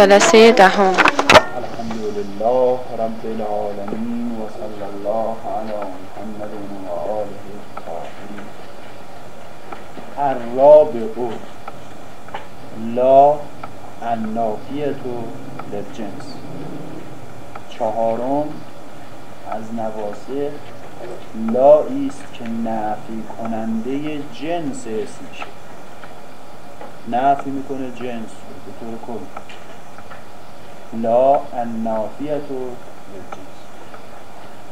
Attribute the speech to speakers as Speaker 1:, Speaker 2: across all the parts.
Speaker 1: جلسه دهم.
Speaker 2: الحمد لله رب العالمین و صلی الله علی محمد و آله الطاهرین. الرابع. لا النافیه للجنس. چهارم از نواسخ لا است که نفی کننده جنس اسم میشه نفی می‌کنه جنس به طور کل لا النافیت و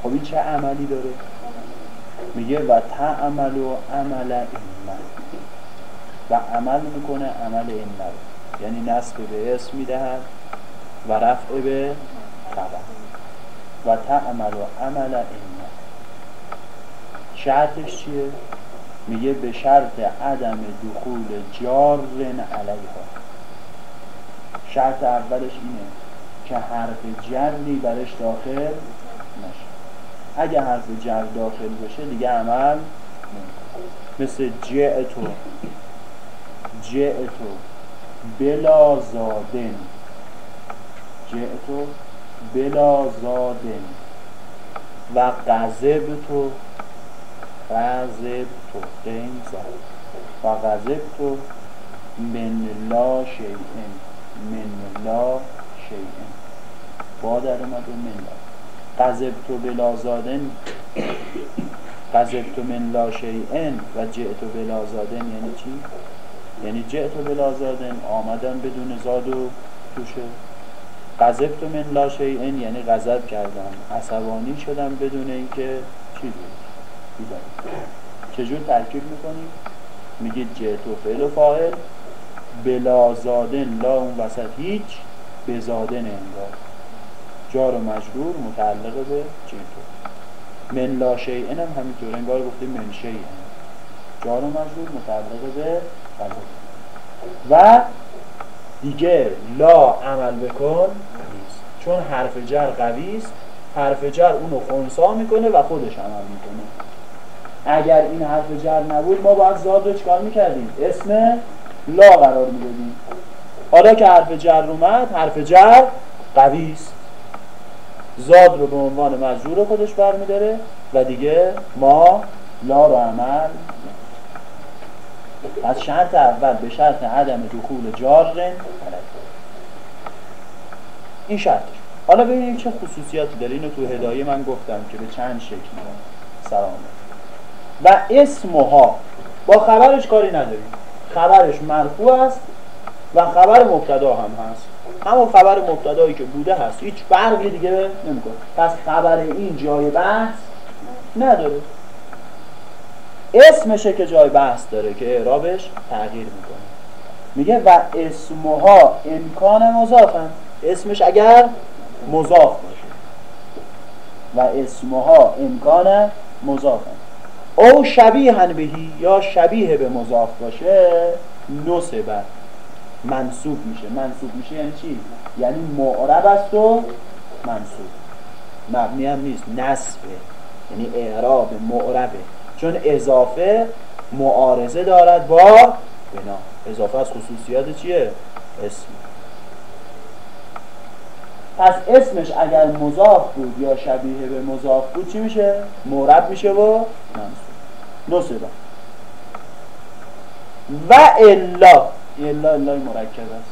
Speaker 2: خب این چه عملی داره؟ میگه و تعمل و عمل این و عمل می‌کنه عمل این یعنی نصب به اسم می‌دهد و رفع به خبر و تعمل و عمل این شرطش چیه؟ میگه به شرط عدم دخول جار علیها. شرط اولش اینه. که حرف جری برش داخل نشه. اگه حرف جر داخل بشه دیگه عمل مثل جعتو جعتو بلا زادن. جعتو بلا زادن. و قذب تو. غذب تو. قیم زد. و غذب تو. من لا شیئن. من لا شیئن. با در اومد و من لا. غذب تو بلا زادن غذب تو من لا شیئن و جئتو بلا زادن یعنی چی؟ یعنی جئتو بلا زادن آمدن بدون زاد و توشه غذب تو من لا شیئن یعنی غذب کردم عصبانی شدم بدون اینکه چی بود؟ چجور ترکیب می‌کنیم میگید جهت و فعل و فاعل. بلا زادن لا اون وسط هیچ به زادن انگار جار و مجرور متعلق به جهت من لا شیئن هم همینطور. انگار گفتیم من شیئن. جار و مجرور متعلق به غذا و دیگه لا عمل بکن نیست. چون حرف جر قوی است حرف جر اونو خونسا می‌کنه و خودش عمل می‌کنه. اگر این حرف جر نبود ما باید زاد رو چکار می‌کردیم؟ اسم لا قرار می‌دادیم. حالا که حرف جر اومد حرف جر قوی است. زاد رو به عنوان مجرور خودش برمیداره و دیگه ما لا رو عمل از شرط اول به شرط عدم دخول جار این شرطش حالا ببینید چه خصوصیاتی داره. اینو تو هدایه من گفتم که به چند شکل سلام و اسمها. با خبرش کاری نداریم. خبرش مرفوع است و خبر مبتدا هم هست. همون خبر مبتدایی که بوده هست. هیچ فرقی دیگه نمی‌کنه. پس خبر این جای بحث نداره. اسمشه که جای بحث داره که اعرابش تغییر می‌کنه. میگه و اسمها امکان مضافن. اسمش اگر مضاف باشه. و اسمها امکان مضافن. او شبیه بهی یا شبیه به مضاف باشه نصبت منصوب میشه. منصوب میشه یعنی چی؟ یعنی معرب است و منصوب. مبنی هم نیست. نصبه یعنی اعراب معربه چون اضافه معارضه دارد با بنا. اضافه از خصوصیات چیه؟ اسم. پس اسمش اگر مضاف بود یا شبیه به مضاف بود چی میشه؟ معرب میشه و منصوب. نصبه و الا الا الا مرکب است.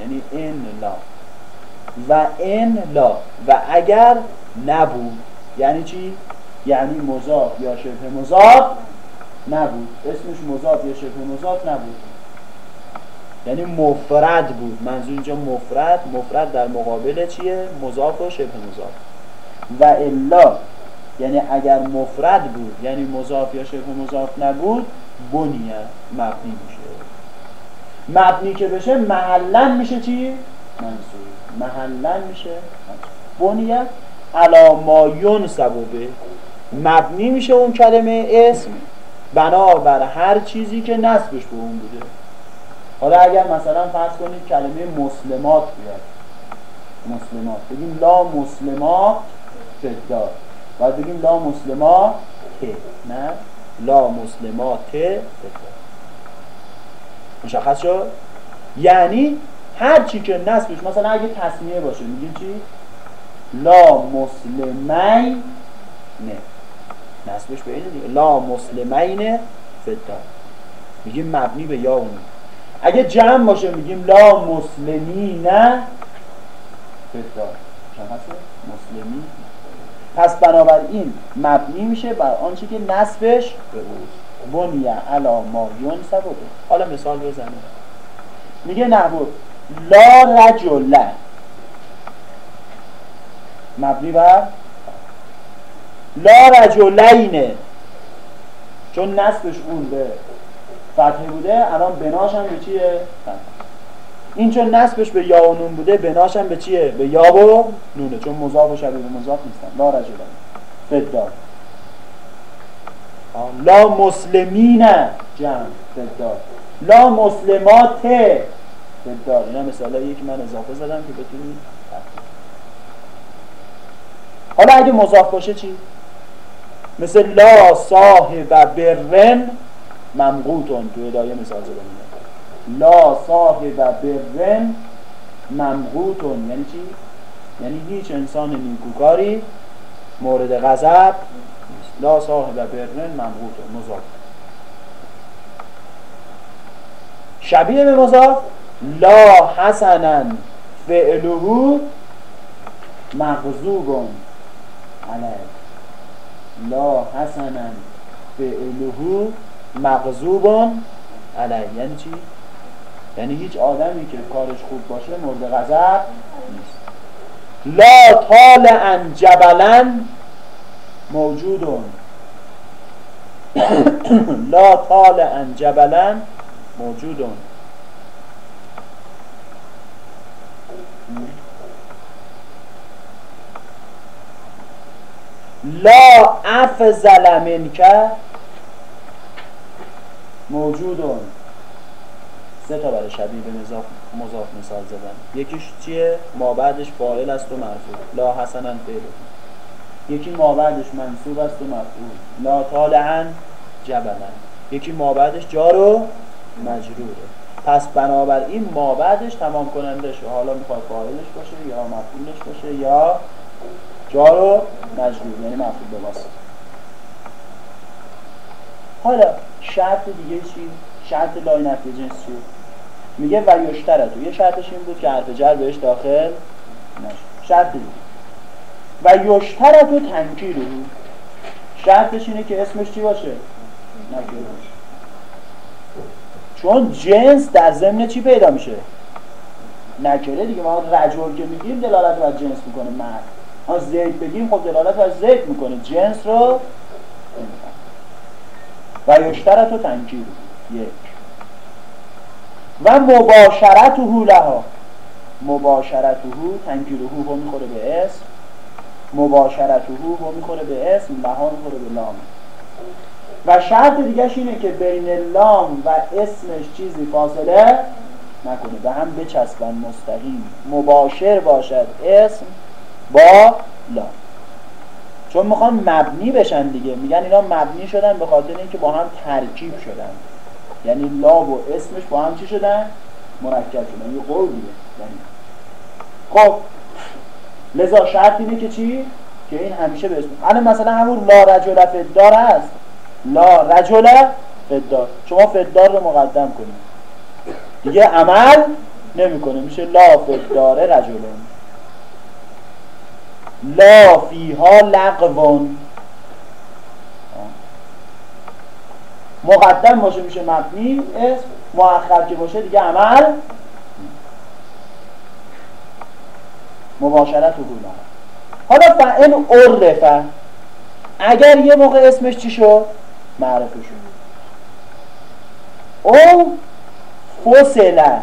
Speaker 2: یعنی ان لا. و ان لا. و اگر نبود یعنی چی؟ یعنی مضاف یا شبه مضاف نبود. اسمش مضاف یا شبه مضاف نبود. یعنی مفرد بود. منظور اینجا مفرد مفرد در مقابل چیه؟ مضاف و شبه مضاف. و الا. یعنی اگر مفرد بود یعنی مضاف یا شبه مضاف نبود بنیه مبنی میشه مبنی که بشه محلن میشه چی؟ منصوب محلن میشه. بنیه علا ما ینصب مبنی میشه اون کلمه اسم. بنابر هر چیزی که نسبش به اون بوده. حالا اگر مثلا فرض کنید کلمه مسلمات بیاد. مسلمات. بگیم لا مسلمات فدار باید بگیم لا مسلمات نه؟ لا مسلمات فدار مشخص شد؟ یعنی هر چی که نصبش مثلا اگه تصمیه باشه میگیم چی؟ لا مسلمین نه. نصبش به اینه دیگه. لا مسلمین فتا. میگیم مبنی به یا اون اگه جمع باشه میگیم لا مسلمین فتا. مسلمین. پس بنابراین مبنی میشه بر آنچه که نصبش به او بنیه علا ما ینصب حالا مثال بزنیم. میگه نحو لا رجل مبنی بر لا رجلین چون نصبش اون به فتحه بوده الان بناش هم به چیه؟ این چون نصبش به یا و نون بوده بناش هم به چیه؟ به یا و نونه. چون مضاف و شبیه مضاف نیستن. لا رجلین فدار لا مسلمین جمع فدار لا مسلمات فدار اینا مثال که من اضافه زدم که بتونید حالا اگه مضاف باشه چی؟ مثل لا صاحب برن ممقوتون تو ادایه مثال زدن لا صاحب برن ممقوتون یعنی چی؟ یعنی هیچ انسان نیکوکاری مورد غضب لا صاحب برن ممقوتون مضاف شبیه به مضاف لا حسنا فعلهو مغضوب علیه. لا حسنا فعلهو مغضوب علیه. یعنی چی؟ یعنی هیچ آدمی که کارش خوب باشه مورد غضب نیست. لا طالعا جبلا موجودون. لا طالعا جبلا موجودون. لا افضل منک موجودون. سه تا برای شبیه به مضاف مثال زدن. یکیش چیه؟ ما بعدش فاعل است و مرفوع. لا حسنا فعل یکی ما بعدش منصوب است و مفعول. لا طالعا جبلا یکی ما بعدش جار و مجروره. پس بنابراین ما بعدش تمام کننده شو حالا می‌خواد فاعلش باشه یا مفعولش باشه یا جار و مجرور یعنی مفعول به واسطه. حالا شرط دیگه چی؟ شرط لای نفی میگه و یشترتو یه شرطش این بود که حرف جر بهش داخل نشه. شرط دیگه. و یشترتو تنکیرو شرطش اینه که اسمش چی باشه؟ نکره چون جنس در ضمن چی پیدا میشه؟ نکره دیگه. ما رجل که میگیم دلالت بر جنس می‌کنه مرد. ها زید بگیم خب دلالت بر زید می‌کنه. جنس رو و یشترت و تنکیر. یک. و مباشرت و لها. مباشرت هو تنکیر هو می‌خوره به اسم مباشرت هو می‌خوره به اسم لها می‌خوره به لام و شرط دیگه اینه که بین لام و اسمش چیزی فاصله نکنه. به هم بچسبن مستقیم. مباشر باشد اسم با لا چون می‌خوان مبنی بشن دیگه. میگن اینا مبنی شدن به خاطر اینکه با هم ترکیب شدن. یعنی لا و اسمش با هم چی شدن؟ مرکب شدن. یه قول دیگه یعنی. خب لذا شرط اینه که چی؟ که این همیشه به اسم الان مثلا همون لا رجل فدار هست. لا رجل فدار. شما فدار رو مقدم کنید. دیگه عمل نمی‌کنه. میشه لا فدار رجلون لا فیها لغوان. مقدم باشه میشه مبنی. اسم مؤخر که باشه دیگه عمل مباشرت و حالا فعل عرفه اگر یه موقع اسمش چی شد؟ معرفه شد. او فصله.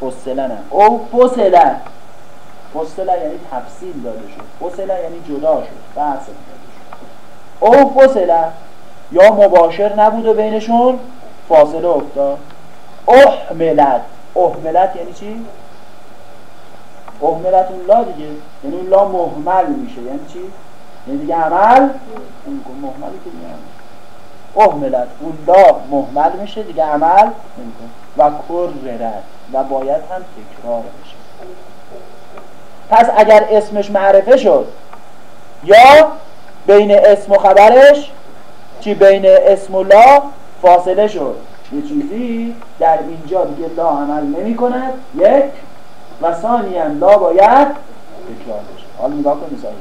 Speaker 2: فصله نه. او فصله. فصله یعنی تفصیل داده شد. فصله یعنی جدا شد. بحث داده شد. او فصله یا مباشر نبود بینشون؟ فاصله افتاد. احملت. احملت یعنی چی؟ احملت اون لا دیگه. یعنی اون لا محمل میشه. یعنی چی؟ یعنی دیگه عمل محملی که دیگه احملت اون لا محمل میشه دیگه عمل نمیکن و کررت و باید هم تکرار بشه. پس اگر اسمش معرفه شد یا بین اسم و خبرش چی بین اسم و لا فاصله شد. یه چیزی در اینجا دیگه لا عمل نمی کند یک و ثانیا لا باید تکرار بشه. حالا نگاه کن مثال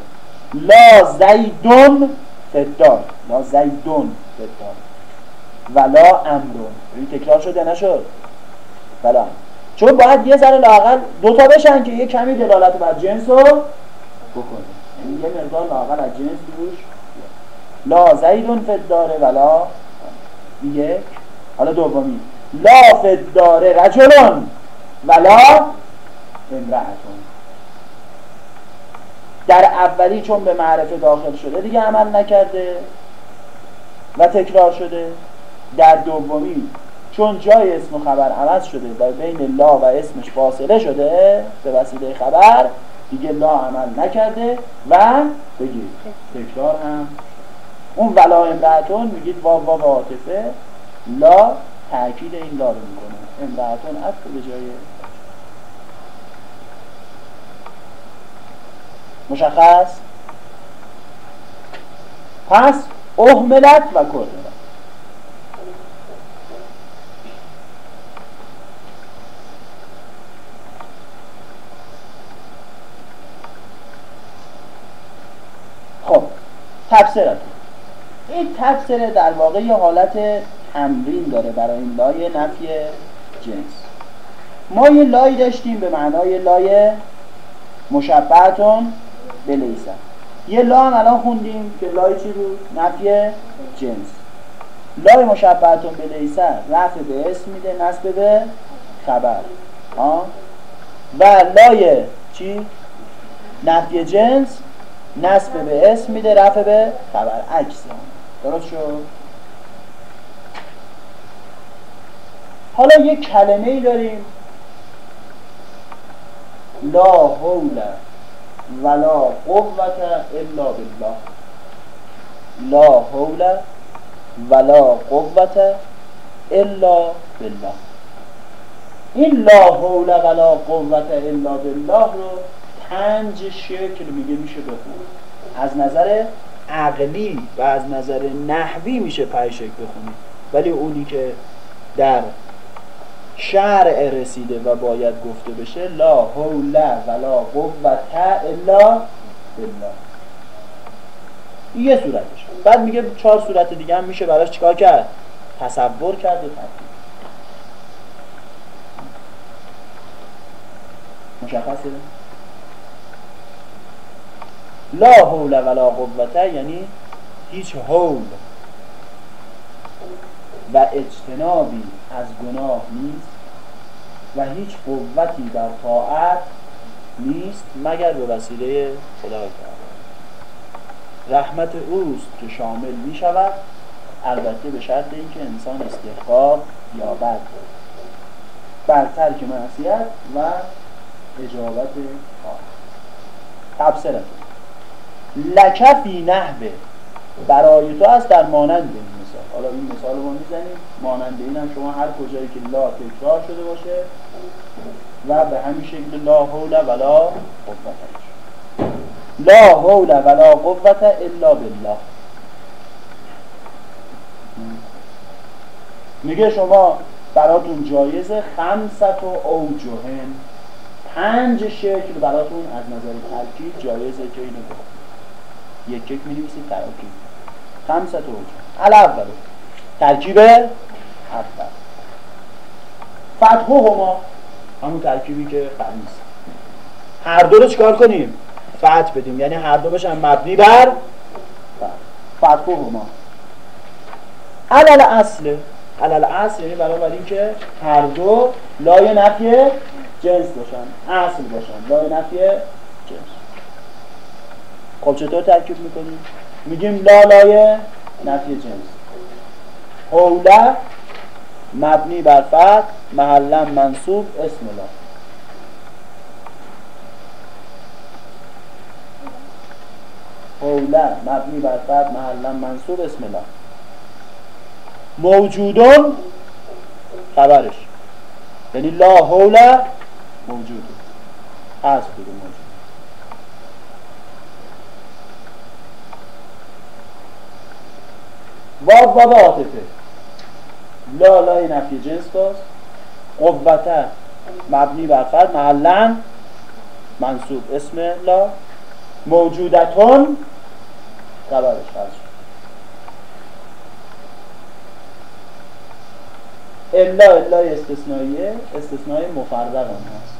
Speaker 2: لا زیدون فدار لا زیدون فدار ولا امرون. این تکرار شد یا نشد؟ بلا چون باید یه ذره لاقل دوتا بشن که یه کمی دلالت بر جنس رو بکنه. یعنی یه مقدار لاقل از جنس روش لا زیدون فداره ولا یک. حالا دومی. لا فداره رجلون ولا امرأتون در اولی چون به معرفه داخل شده دیگه عمل نکرده و تکرار شده. در دومی چون جای اسم و خبر عوض شده و بین لا و اسمش فاصله شده به وسیله خبر دیگه لا عمل نکرده و بگید تکرار هم. اون ولا امرأتون میگید واو واو عاطفه لا تاکید این لا رو می‌کنه. امرأتون عطف به جای مشخص؟ پس اهملت و کرملت خب تفسیرت. این تفسیر در واقع یه حالت تمرین داره برای این لای نفی جنس. ما یه لای داشتیم به معنای لای مشبهتون. بلیسن یه لا الان خوندیم که لای چی بود؟ نفی جنس لای مشبهتون بلیسن رفع به اسم میده نسب به خبر آه؟ و لای چی؟ نفی جنس نسب به اسم میده رفع به خبر عکس درست شد؟ حالا یه کلمه ای داریم لا حول ولا قوت الا بالله. لا حول ولا قوت الا بالله. این لا حول ولا قوت الا بالله رو پنج شکل میگه میشه بخون. از نظر عقلی و از نظر نحوی میشه پنج شکل بخونید ولی اونی که در شرع رسیده و باید گفته بشه لا حول ولا قوت الا بالله. یه صورتش بعد میگه چهار صورت دیگه هم میشه براش چیکار کرد؟ تصور کرد و تفکیک مشخصه؟ لا حول ولا قوت یعنی هیچ حول و اجتنابی. از گناه نیست و هیچ قوتی در طاعت نیست مگر به وسیله خدای تعالی. رحمت اوست که شامل می شود البته به شرط اینکه انسان استحقاق یابد. بر ترک معصیت و اجابت طاعت تبصرت. لکفی نحبه برای تو است در مانند مثال. حالا این مثال رو می‌زنیم. مانند این هم شما هر کجایی که لا تکرار شده باشه و به همین شکل لا حول ولا قوت. لا حول ولا قوت الا بالله. میگه شما براتون جایزه خمست و اوجهن. پنج شکل براتون از نظر ترکیب جایزه که اینو یک یک می نویسید ترکیب. خمست و الاول ترکیب اول. فتح هما همون ترکیبی که خمیس هر دو رو چکار کنیم؟ فتح بدیم. یعنی هر دو بشن مبنی بر فتح هما. علل اصل. علل اصل یعنی برای اینکه هر دو لای نفی جنس باشن. اصل باشن. لای نفی جنس. خب چطور ترکیب می‌کنیم؟ میگیم لا لای نفی جنس. حوله مبنی بر فتح محلا منصوب اسم لا حوله مبنی بر فتح محلا منصوب اسم لا موجودون خبرش. یعنی لا حول موجود. هست دیگه موجود. واو واو عاطفه. لا لای نفی جنس داشت قوته مبنی بر فرد محلا منصوب. اسم لا. موجودتون خبرش هست الا الا استثنائیه. استثنای مفرق هم هست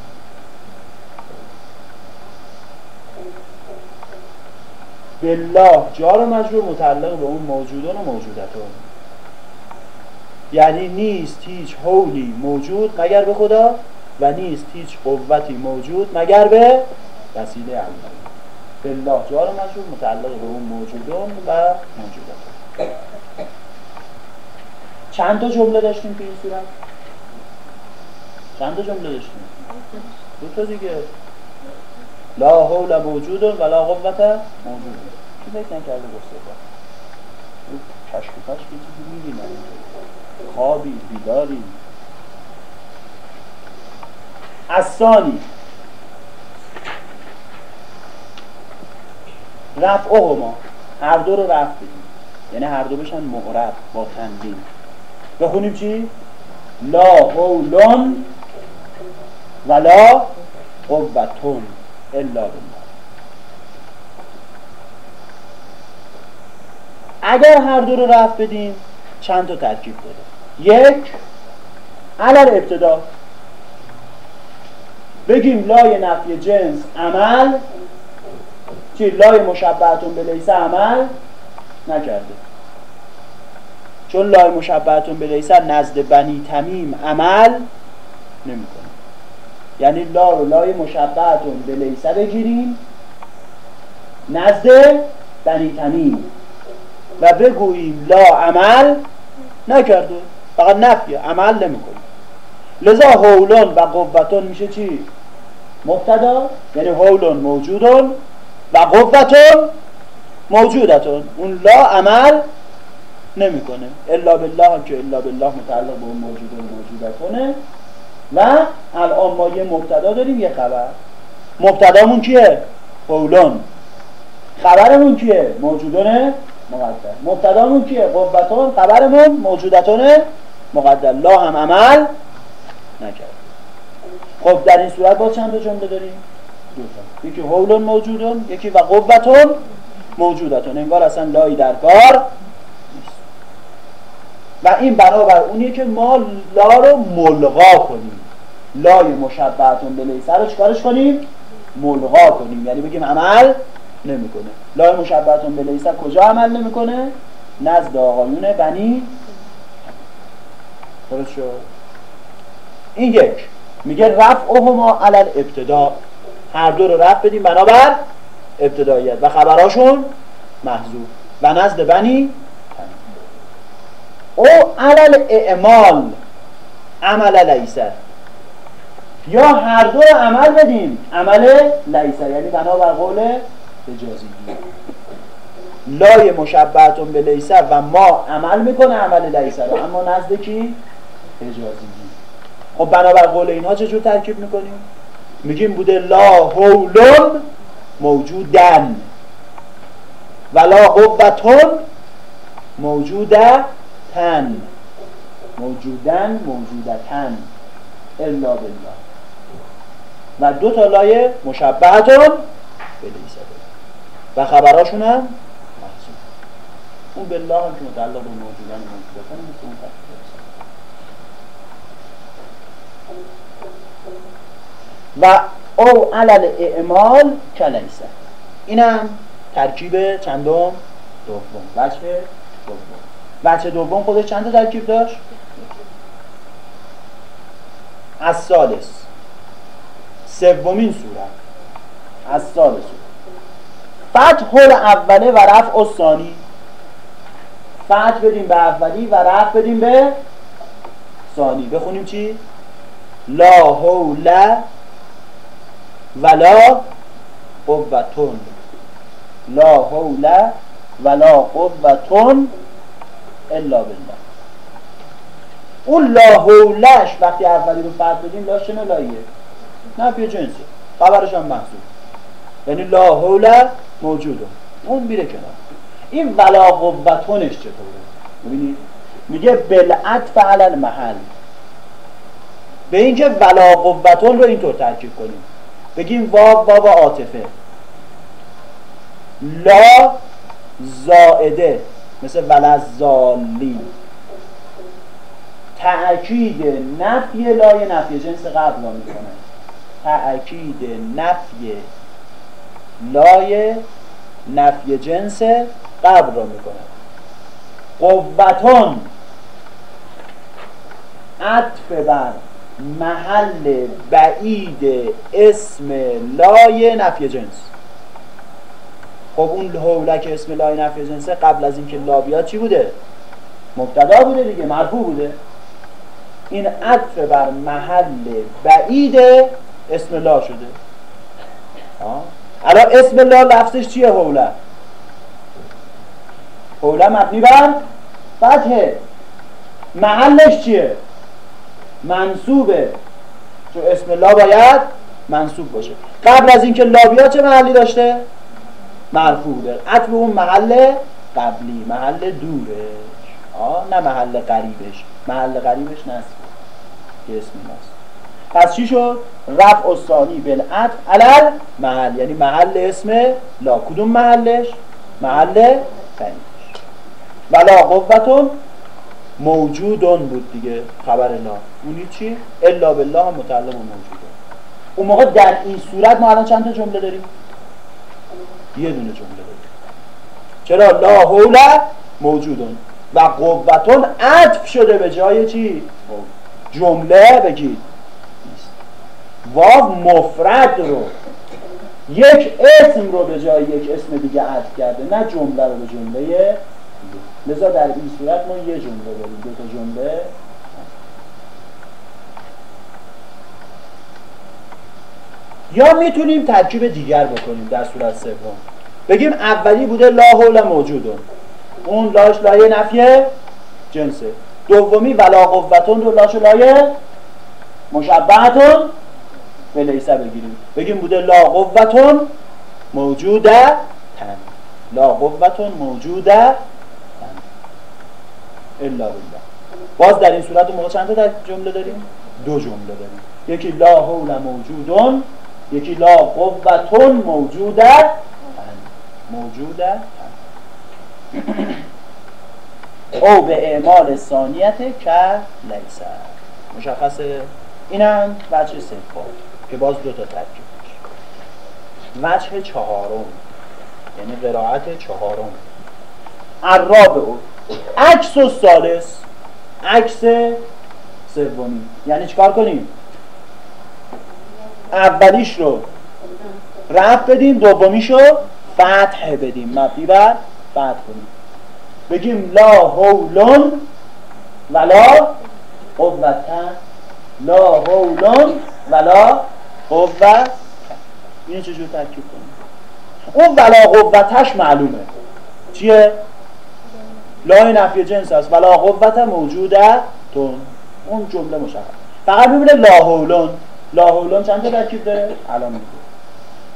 Speaker 2: بالله. جار مجرور متعلق به اون موجودان و موجودتان. یعنی نیست هیچ حولی موجود مگر به خدا و نیست هیچ قوتی موجود مگر به وسیله الله بالله. جار مجرور متعلق به اون موجودان و موجودتان. چند تا جمله داشتیم که این صورت؟ چند تا جمله داشتیم؟ دو تا دیگه. لا حول موجود و لا قوت موجود. کی فکر نکرده گفته؟ با کشک و پشک چیزی میگیم خوابی بیداری. ثانی رفع ما. هر دو رو رفع بدیم. یعنی هر دو بشن معرب با تنبین بخونیم چی؟ لا حولون ولا قوتون. الا بالله. اگر هر دو رو رفت بدیم چند تا ترکیب داره؟ یک علل ابتدا. بگیم لای نفی جنس عمل چی؟ لای مشبهتون به لیسه عمل نکرده. چون لای مشبهتون به لیسه نزد بنی تمیم عمل نمی‌کنه. یعنی لا رو لای مشبهتون به لیسه بگیریم. نزد بنی تمیم. و بگوییم لا عمل نکرده. فقط نفیه عمل نمی‌کنه. لذا هولون و قوتون میشه چی؟ مبتدا یعنی هولون موجودون و قوتون موجودتون. اون لا عمل نمی‌کنه. الا بالله که الا بالله متعلق به اون موجود موجودتونه. و الان ما یه مبتدا داریم یه خبر. مبتدامون کیه؟ قولون. خبرمون کیه؟ موجودون مقدر مبتدامون کیه؟ قوتون. خبرمون موجودتون مقدر لا هم عمل نکرد. خب در این صورت با چند جمله داریم؟ دو تا. یکی هولون موجودون یکی و قوتون موجودتون. انگار اصلا لایی در کار و این بنابر اونیه که ما لا رو ملغا کنیم. لای مشبهتون به لیسه رو چکارش کنیم؟ ملغا کنیم. یعنی بگیم عمل نمی‌کنه. لای مشبهتون به لیسه کجا عمل نمی‌کنه؟ نزد آقایون بنی درست شد؟ این یک. میگه رفع ما علل ابتدا هر دو رو رفع بدیم بنابر ابتداییت. و خبراشون محضور. و نزد بنی او علل اعمال عمل لیسر یا هر دو عمل بدیم عمل لیسر یعنی بنابر قول اجازی لای مشبهتون به لیسر و ما عمل می‌کنه عمل لیسر رو. اما نزد کی؟ اجازی خب بنابر قول اینها چجور ترکیب می‌کنیم؟ میگیم بوده لا حولون موجودن. ولا قوتون موجوده تن موجودن موجودتن. الا بالله. و دو تا لایه مشبهتون بلیسه و خبراشون هم محصول اون بالله هم که متعلق به موجودن موجودتن مثل اون و او علل اعمال کلیسه اینم ترکیب چندم؟ دوم. وجه دوم. بچه دوم خودش چند تا ترکیب داشت؟ از سالس سومین صورت از سالس فتح اوله و رفع ثانی فتح بدیم به اولی و رفع بدیم به ثانی. بخونیم چی؟ لا حول ولا قوتون. لا حول ولا قوتون الا بالله. اون لاحولش وقتی اولی رو فرد بدیم لاش چه لاییه نفی جنسه خبرش هم محضور یعنی لا حول موجوده اون میره کنار. این ولا قوتونش چطوره؟ ببینید میگه بلعت فعل محل به اینکه ولا قوتون رو اینطور ترکیب کنیم. بگیم واو واو عاطفه. لا زائده مثل ولزالی تأکید نفی لای نفی جنس قبل را می‌کنه. تأکید نفی لای نفی جنس قبل را می‌کنه. قوتون عطف بر محل بعید اسم لای نفی جنس. خب اون حوله که اسم لای نفی جنسه قبل از اینکه لا بیاد چی بوده؟ مبتدا بوده دیگه مرفوع بوده. این عطف بر محل بعید اسم لا شده. الان اسم لا لفظش چیه حوله حوله مبنی بر فتحه. محلش چیه؟ منصوبه. چون اسم لا باید منصوب باشه. قبل از اینکه لا بیاد چه محلی داشته؟ مرفوع بوده عطف اون محل قبلی. محل دورش. آه نه محل قریبش. محل قریبش نصف که اسم ناست پس چی شد؟ رفع و ثانی علل محل یعنی محل اسم لا کدوم محلش؟ محل قریبش ولا قوتون موجودون بود دیگه خبر لا اونی چی؟ الا بالله متعلم و موجودون اون موقع در این صورت ما الان چند تا جمله داریم؟ یه دونه جمله داریم چرا لا حول موجودون و قوتون عطف شده به جای چی؟ جمله بگید واو مفرد رو. یک اسم رو به جای یک اسم دیگه عطف کرده نه جمله رو به جمله. لذا در این صورت ما یه جمله داریم دو تا جمله. یا می‌تونیم ترکیب دیگر بکنیم در صورت سوم. بگیم اولی بوده لا حول موجودون اون لاش لایه نفیه جنسه. دومی ولا قوتون رو لاش لایه مشبهتون. به لیسه بگیریم. بگیم بوده لا قوتون موجوده تن. لا قوتون موجوده تن. الا بالله. باز در این صورت موقع چند تا در جمله داریم؟ دو جمله داریم. یکی لا حول موجودون یکی لا قوتون موجوده تن. موجوده تن. او به اعمال ثانیت که لیسه. مشخصه. اینم وجه سوم که باز دو تا ترکیب وجه چهارم یعنی قرائت چهارم. او. عکس و سالس عکس سومی. یعنی چیکار کنیم؟ اولیش رو رفت بدیم دومیش رو فتح بدیم. مبنی بر فتح کنیم. بگیم لا حولون ولا قوتن لا حولون ولا قوت این چجور ترکیب کنیم؟ اون ولا قوتش معلومه. چیه؟ لای نفی جنس است. ولا قوت موجوده تون. اون جمله مشخص فقط می‌بینه لا حولون. چند ترکیب داره؟ الان میگه.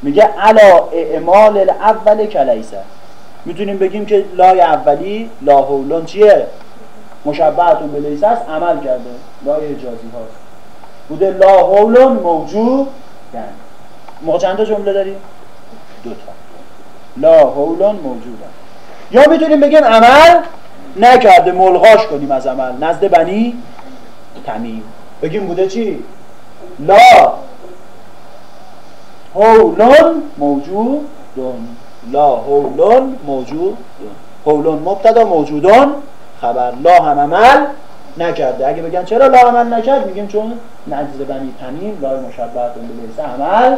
Speaker 2: میگه علا اعمال الاول کلیسه می‌تونیم بگیم که لای اولی لا حولون چیه؟ مشبهتون به لیسه است عمل کرده. لای اجازی هاست بوده لا حولون موجود یعنی موقع چند جمله داریم؟ دو تا. لا حولون موجودن یا می‌تونیم بگیم عمل نکرده ملغاش کنیم از عمل. نزد بنی تمیم. بگیم بوده چی؟ لا حولون موجودون لا حولون موجودون حولون مبتدا موجودون. خبر. لا هم عمل. نکرده. اگه بگن چرا لا نکرد میگیم چون نجز بنی تمیم لای مشبهتون به عمل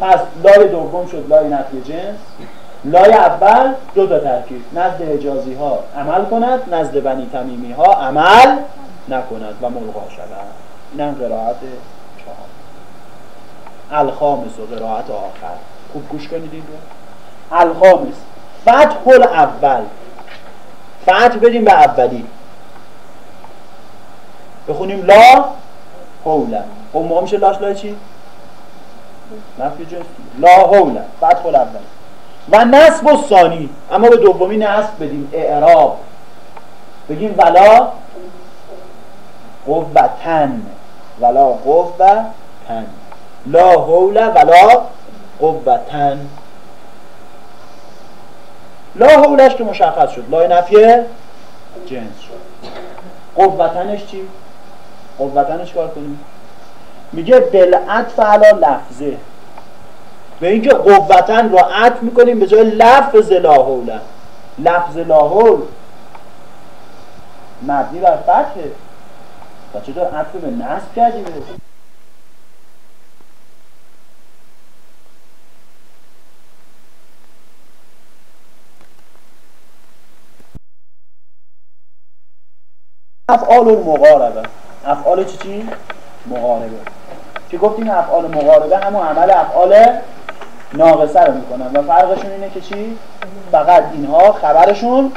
Speaker 2: پس لای دوم شد لای نفی جنس. لای اول دو تا ترکیب. نزد اجازی ها عمل کند نزد بنی تمیمی ها عمل نکند و ملغا شود. اینم قرائت چهار. الخامس و قرائت آخر. خوب گوش کنید این رو. الخامس. فتح اول فتح بدیم به اولی. بخونیم لا حوله خب ما میشه لاش لای چی؟ نفی جنس. لا حوله فتح اول و نصب و ثانی. اما به دومی نصب بدیم. اعراب. بگیم ولا قوتن. ولا قوتن. لا حول ولا قوتن. لا حولش که مشخص شد. لا نفیه جنس شد. قوتنش چی؟ قوتنش کار کنیم. میگه بلعت علا لفظه. به اینکه قوتن رو عطف می‌کنیم به جای لفظ لا حوله لفظ لا حول مبنی بر فتحه. و چطور عطف به نصب کردی افعال المقاربه. افعال چی چی؟ مقاربه. که گفتیم افعال مقاربه همون عمل افعال ناقصه رو می‌کنن و فرقشون اینه که چی؟ فقط اینها خبرشون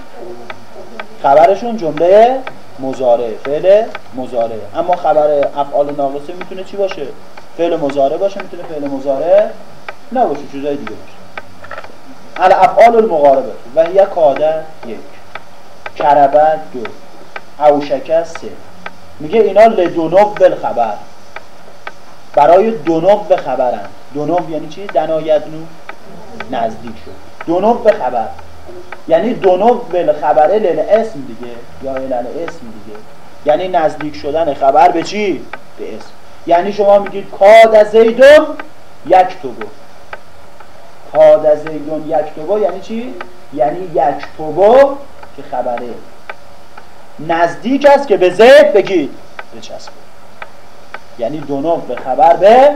Speaker 2: خبرشون جمله مزاره فعل مزاره اما خبر افعال ناقصه می‌تونه چی باشه؟ فعل مزاره باشه می‌تونه فعل مزاره نباشه چیزای دیگه باشه. ال افعال المقاربه. و یک کاده یک. کربه دو. اوشکه سه میگه اینا لدونوب بالخبر. برای دونوب به خبرن. دونوب یعنی چی؟ دنایدنو نزدیک شد. دونوب به خبر. یعنی دونو خبره لل اسم دیگه. یا لل اسم دیگه. یعنی نزدیک شدن خبر به چی؟ به اسم. یعنی شما میگید کاد زیدون یک توبو کاد زیدون یک توبو یعنی چی؟ یعنی یک توبو که خبره. نزدیک است که به زید بگید بچسبه یعنی دونو به خبر به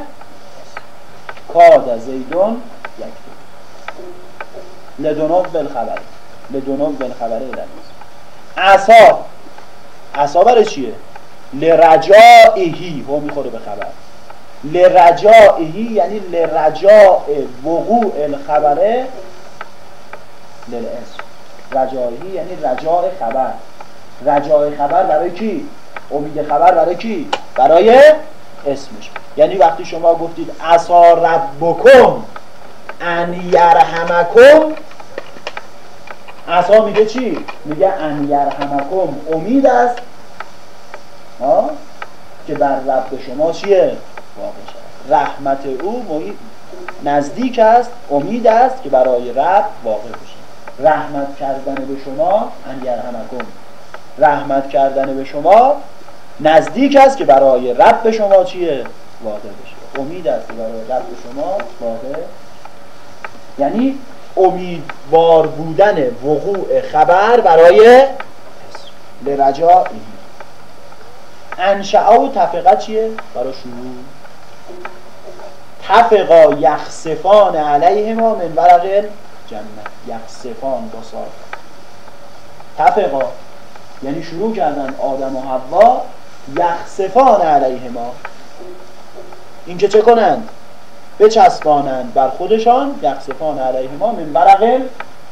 Speaker 2: کاد زیدون یک توبو لدونو بالخبره لدونم بن خبره الانیس عصا. عصا برای چیه؟ لرجائهی هو می‌خوره به خبر. لرجائهی یعنی لرجاء وقوع الخبره للاسم رجائهی یعنی رجاء خبر. رجاء خبر برای کی؟ امید خبر برای کی؟ برای اسمش یعنی وقتی شما گفتید عصا ربکم ان یرحمکم عصا میگه چی؟ میگه ان یرحمکم امید است ها که بر رب شما چیه؟ واقع رحمت او محید نزدیک است امید است که برای رب واقع بشه رحمت کردن به شما ان یرحمکم رحمت کردن به شما نزدیک است که برای رب شما چیه؟ واقع بشه. امید است که برای رب شما واقع یعنی امیدوار بودن وقوع خبر برای لرجاعی انشعا و تفقه چیه؟ برای شروع. تفقا یخصفان علیه ما من ورق جنت. یخصفان با صاف تفقا یعنی شروع کردن آدم و حوا یخصفان علیه ما این که چه کنند بچسبانند بر خودشان یقصفان علیه ما من برق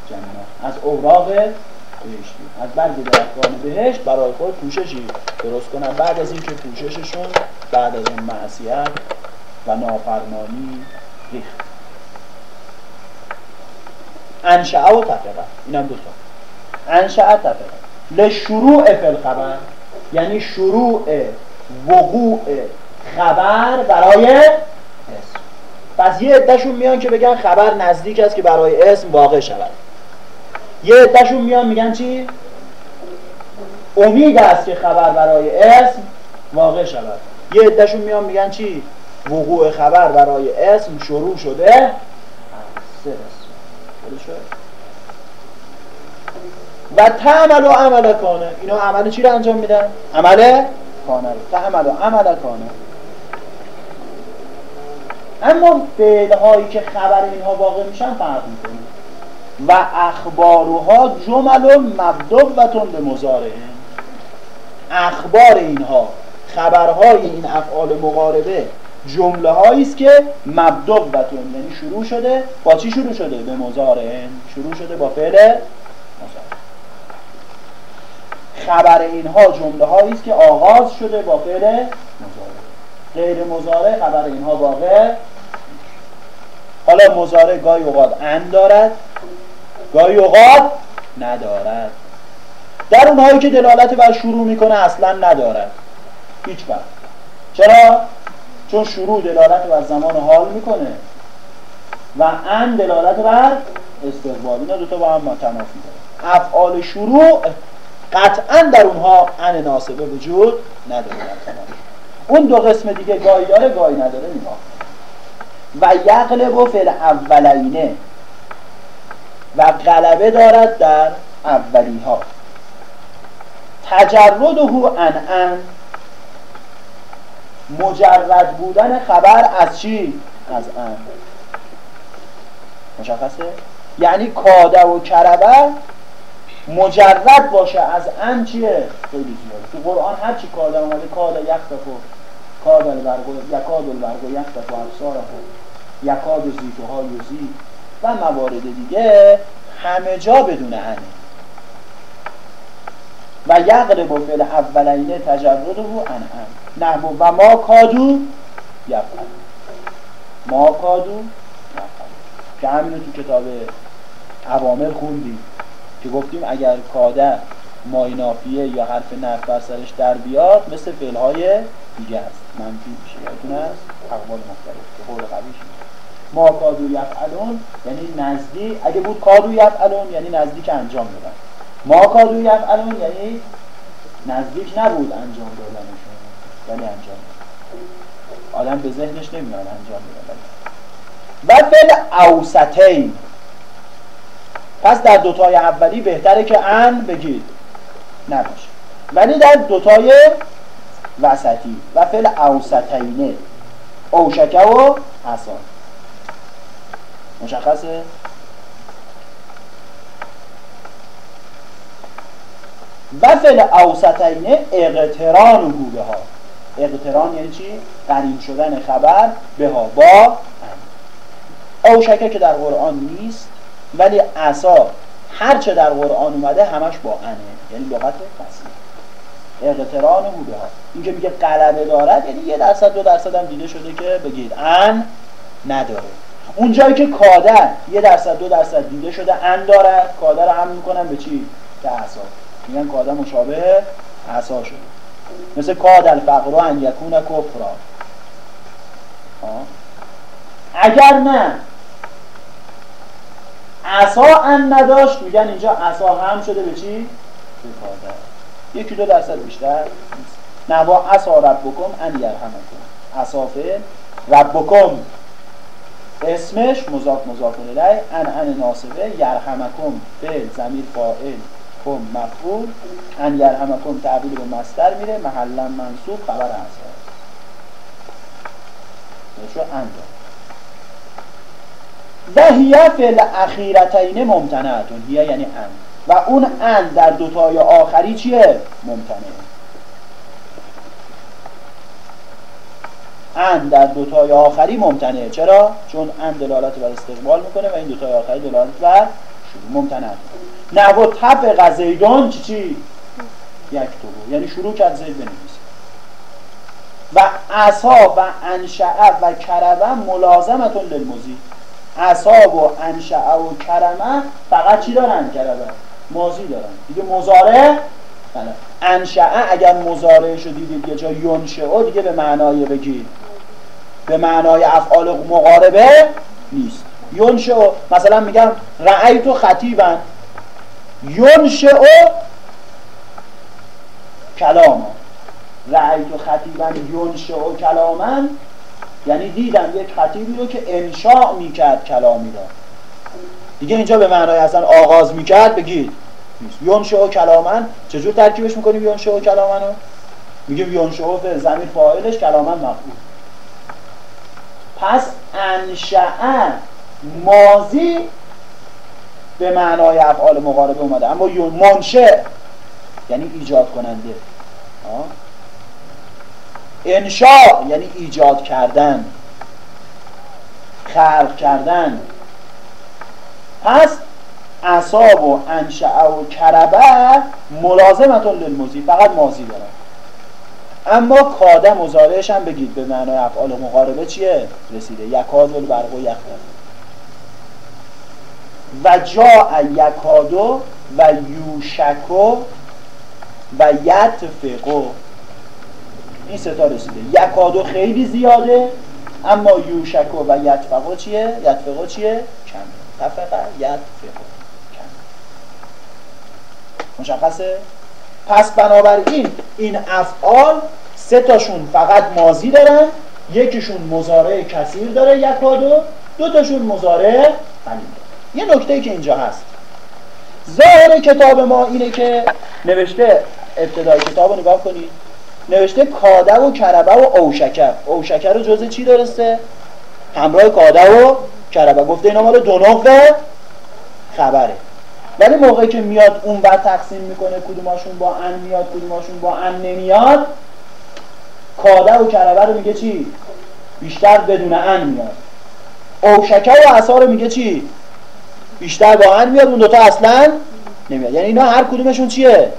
Speaker 2: جنت. از اوراق بهشتی. از برگ درختان بهشت برای خود پوششی. درست کنن بعد از اینکه پوشششون بعد از اون معصیت و نافرمانی ریخت. انشعه و تفقه اینم دوتا انشعه تفقه لشروع فل خبر یعنی شروع وقوع خبر برای پس یه عدهشون میان که بگن خبر نزدیک است که برای اسم واقع شود. یه عدهشون میان میگن چی؟ امید است که خبر برای اسم واقع شود. یه عدهشون میان میگن چی؟ وقوع خبر برای اسم شروع شده. و تعمل و عمل کانه. اینا عمل چی رو انجام میدن؟ عمل کانه تعمل و عمل کانه. اما هایی که خبر اینها واقع میشن فرق می‌کنه. و اخبارها جمل و مبدوبتون به مزارعه اخبار اینها خبرهای این افعال مقاربه جمله هایی است که مبدوبتون یعنی شروع شده با چی شروع شده؟ به مزارعه شروع شده با فعل خبر اینها جمله هایی است که آغاز شده با فعل مزاره غیر مزاره خبر اینها واقع حالا مزاره گاهی اوقات ان دارد گاهی اوقات ندارد. در اونهایی که دلالت بر شروع می‌کنه اصلا ندارد. هیچ وقت. چرا؟ چون شروع دلالت بر زمان حال می‌کنه و ان دلالت بر استقبال. اینا دوتا با هم تنافی داره افعال شروع قطعا در اونها ان ناسبه وجود نداره. اون دو قسم دیگه گاهی داره گاهی نداره نگاه و یقلب و فعل اولینه و غلبه دارد در اولی ها تجرده ان ان مجرد بودن خبر از چی؟ از ان مشخصه؟ یعنی کاده و کربه مجرد باشه از ان چیه؟ خیلی زیاده تو قرآن هر چی کاده اومده کاده یختف و کاده البرگ یکاد البرگ و یختف و ابصاره یکاد زیتوها یوزی و موارد دیگه همه جا بدون انه و یقرب و فعل اولینه تجرد و ان ان نحو و ما کادو یفعل. ما کادو یفعل. که همینو تو کتاب عوامل خوندیم. که گفتیم اگر کاده ماینافیه یا حرف نف بر سرش در بیاد مثل فعل های دیگه است. منفی میشه. یادتون است اقوال مختلف. که قول قویش ما کادو یفعلون یعنی نزدیک. اگه بود کادو یفعلون یعنی نزدیک انجام دادن. ما کادو یفعلون یعنی نزدیک نبود انجام دادنشون ولی انجام آدم به ذهنش نمیاد انجام دادن و فعل اوسطین. پس در دوتای اولی بهتره که ان بگید. نباشه. ولی در دوتای وسطی. و فعل اوسطینه اوشکه و حسان مشخصه؟ و فعل اوسطینه اقتران و ها اقتران یعنی چی؟ قرین شدن خبر به ها با اوشکه که در قرآن نیست ولی عصا هرچه در قرآن اومده همش با انه یعنی لغت فصیح. اقتران بوده ها. این که میگه قلبه دارد یعنی یه درصد دو درصد هم دیده شده که بگید ان نداره. اونجایی که کادر یه درصد دو درصد دیده شده ان دارد کادر هم می‌کنن به چی؟ به عصا. میگن کادر مشابه عصا شده. مثل کاد الفقر ان یکون کفرا. اگر نه عصا ان نداشت. میگن اینجا عصا هم شده به چی؟ به یکی دو درصد بیشتر نوا عصا ربکم ان یرحمکم. عصا ربکم. اسمش مضاف مضاف الیه. ان ان ناسبه یرحمکم. فعل زمیر فاعل کم مفعول. ان یرحمکم تعبیر به مصدر میره. محلا منصوب خبر عصا. شو ان و هیه فعل اخیرتین ممتنعتون. هیه یعنی ان. و اون ان در دوتای آخری چیه؟ ممتنعه ان در دوتای آخری ممتنعه چرا؟ چون ان دلالت بر استقبال می‌کنه و این دوتای آخری دلالت بر شروع. ممتنع. نه و طبق زیدان چی چی؟ یک تو. یعنی شروع کرد زید بنویسه. و عصا و انشعه و کربه ملازمتون للمزید. عصا و انشعه و کرمه فقط چی دارن کربه؟ مازی دارن. دیگه مزاره بله. انشعه اگر مزاره شدید یه جا ینشعه دیگه به معنای بگید به معنای افعال مقاربه نیست. ینشعه مثلا میگم رأیتو خطیبن. ینشعه کلام رأیتو خطیبن ینشعه کلامن. یعنی دیدم یک خطیبی رو که انشاء می‌کرد کلامی را. دیگه اینجا به معنای اصلا آغاز می‌کرد بگید. نیست. و کلامن چجور ترکیبش می‌کنیم و کلامن رو میگیم یونشعو به زمین فاعلش کلامن مفعول. پس انشعه مازی به معنای افعال مقاربه اومده. اما منشع یعنی ایجاد کننده انشاء یعنی ایجاد کردن خلق کردن. پس اصاب و انشعه و کربه ملازمتون للموزی فقط مازی دارن. اما کاده مزارعش هم بگید به معنای افعال مقاربه چیه؟ رسیده. یکاد البرق و یختر و جا یکادو و یوشکو و یتفقو این ستا رسیده. یکادو خیلی زیاده اما یوشکو و یتفقو چیه؟ یتفقو چیه؟ کم. تفقه یتفقو کم. مشخصه؟ پس بنابراین این افعال سه تاشون فقط مازی دارن یکیشون مزارع کثیر داره یکادو دو تاشون مزارع قلیل یه نکته ای که اینجا هست. ظاهر کتاب ما اینه که نوشته ابتدای کتاب رو نگاه کنید. نوشته کاده و کربه و اوشکر اوشکر رو جزء چی درسته؟ همراه کاده و کربه گفته اینا مال دو خبره ولی موقعی که میاد اون بر تقسیم می‌کنه کدوماشون با ان میاد کدوماشون با ان نمیاد کاده و کربه رو میگه چی؟ بیشتر بدون ان میاد اوشکه و اصا رو میگه چی؟ بیشتر با ان میاد اون دوتا اصلا نمیاد یعنی اینا هر کدومشون چیه؟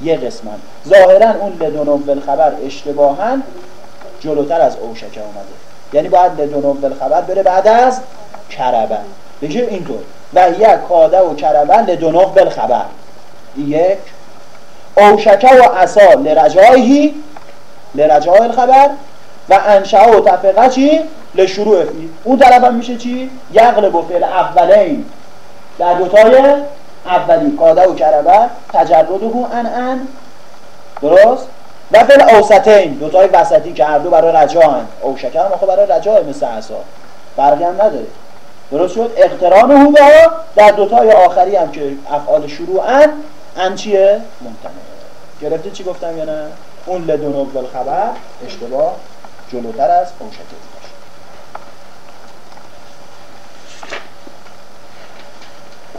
Speaker 2: یه قسمن ظاهرا اون لدونم بالخبر اشتباها جلوتر از اوشکه اومده. یعنی باید لدونم بالخبر بره بعد از کربه بگه اینطور. و یک کاده و کربه لدونم بالخبر یک. اوشکه و اصا لرجایهی لرجای الخبر. و انشاء و تفقه چی؟ لشروع فی. اون طرف هم میشه چی؟ یغلب و فعل اولین در دوتای اولی کاده و کربه تجرده ان ان. درست؟ و فعل اوسطین دوتای وسطی که هر دو برای رجا هن او شکر هم برای رجا مثل اصا فرقی هم نداره. درست شد؟ اقتران هو در دوتای آخری هم که افعال شروع ان. ان چیه؟ ممتنه گرفته چی گفتم یا نه؟ اون لدونو خبر اشتباه جلوتر از اون باشه.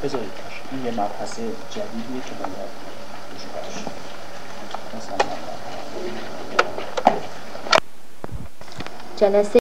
Speaker 2: بذارید. این یه مبحث جدیدیه که باید مثلا
Speaker 1: جلسه